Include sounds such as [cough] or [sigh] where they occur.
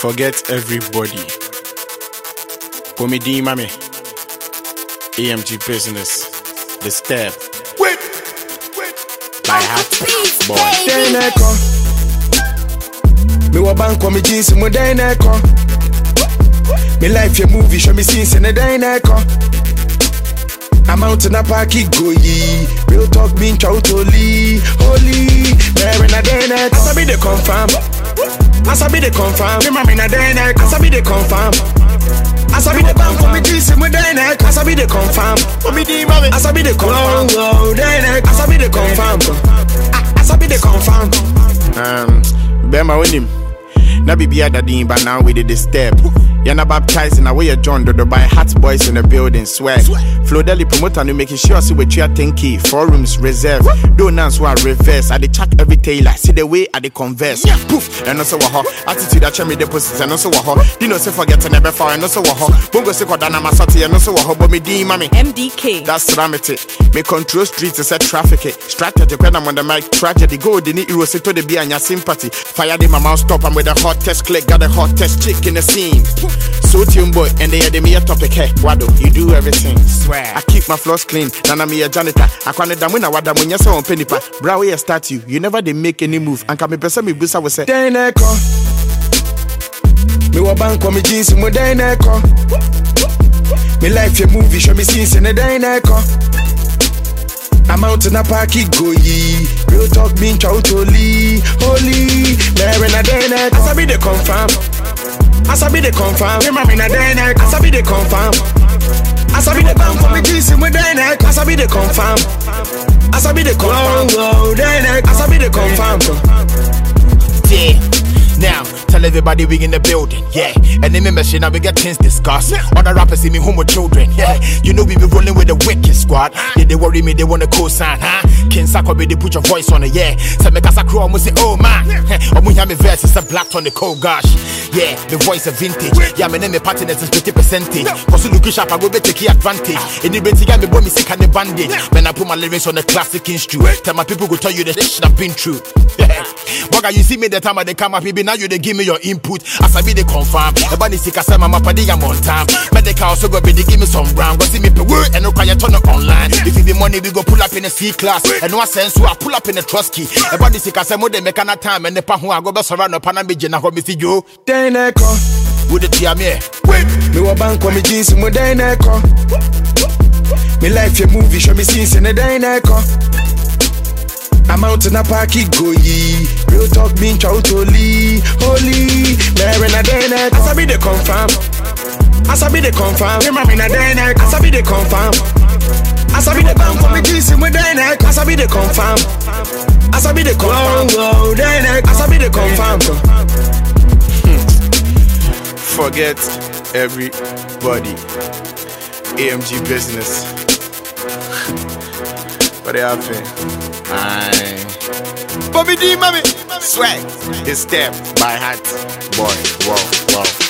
Forget everybody. Comedy mame. AMG business. The step. Wait, wait. By heart. Boy. Dɛn na ɛkɔ mewɔ bankɔ me jeans mu dɛn na ɛkɔ me life yɛ movie hwɛ me scenes in ne dɛn na ɛkɔ amount na parky go yi real talk bi ntwa wo toli holy mɛrɛ na dɛn na ɛkɔ asabi de confirm asabi de confirm me mami na dɛn na ɛkɔ asabi de confirm asabi de bankɔ me jeans mu dɛn na ɛkɔ asabi de confirm omi di mami asabi de confirm dɛn na ɛkɔ asabi de confirm Ah, asabi de confirm. Um, Bema Winim. Na bibi ada din, but now we did the step. Yana baptizing away a John Dodo by Hot Boys in the building, swag. Flo Deli promoter no making sure see what you are thinking. Four rooms reserve. Donuts were reverse. I dey check every tailor. See the way I dey converse. Poof. And also waho. Attitude that me deposits and also waho. Dino say forget and never far and also waho. Bongo say kodana masati and also waho. But me di mami. MDK. That's Ramity. Me control streets is a traffic. Strategy when I'm on the mic. Tragedy. Go the need hero to the be and your sympathy. Fire the my mouth stop. I'm with the hottest click. Got the hottest chick in the scene. So tune boy and they had me a topic. Hey, Wado, you do everything. Swear. I keep my floors clean. Nana me a janitor. I can't damn when I wada when you saw on penny pa. Brow you start you. You never they make any move. And come me person me busa was say. dɛn na ɛkɔ mewɔ bankɔ me jeans dɛn na ɛkɔ me life yɛ movie show me scenes ne dɛn na ɛkɔ amount na parky go yi real talk ntwa wo toli holy mɛrɛ na dɛn na ɛkɔ asabi de confirm asabi de confirm. Me mami na dɛn na ɛkɔ asabi de confirm. Asabi de bankɔ me jeans mu dɛn na ɛkɔ asabi de confirm. Asabi de confirm. Dɛn na ɛkɔ asabi de confirm. Yeah. Tell everybody we in the building, yeah. Then membership now we get things discussed. Other rappers see me home with children, yeah. You know we be rolling with the wicked squad. Yeah, they worry me, they want to co-sign, huh? King Sako they put your voice on it, yeah. So make us a crew, almost say, oh man. We have me verse, it's a black on the cold gosh. Yeah, the voice of vintage. Yeah, my name is partners is 50 percentage. Cause you look sharp, I go be take advantage. In the betty, me boy me sick and the bandage. When I put my lyrics on the classic instrument, tell my people go tell you the shit I've been through. [laughs] Boga, you see me the time I they come up, baby, now you they give me your input. As I be the confirm. Everybody sick, I say my padi, I'm on time. Medikal also go be they give me some brown. Go see me per word and no cry, turn it online. If you be money, we go pull up in a C class. And no sense, so I pull up in a trust key. Ah. Everybody sick, I say more than make an time. And the pan who I go best around the panamiji, and I go see you. dɛn na ɛkɔ With the Tiamie. mewɔ bankɔ me jeans mu dɛn na ɛkɔ me life yɛ movie show me scenes ne dɛn na ɛkɔ amount na parky go yi real talk wo toli holy mɛrɛ na dɛn na ɛkɔ asabi de confirm. Asabi de confirm. Me mami na dɛn na ɛkɔ asabi de confirm. Asabi de bankɔ me jeans mu dɛn na ɛkɔ asabi de confirm. Asabi de confirm. Na ɛkɔ asabi de confirm. Forget everybody. AMG business. [sighs] What they happen? Bobby D, mommy. Swag. His step by hat. Boy, wow, wow.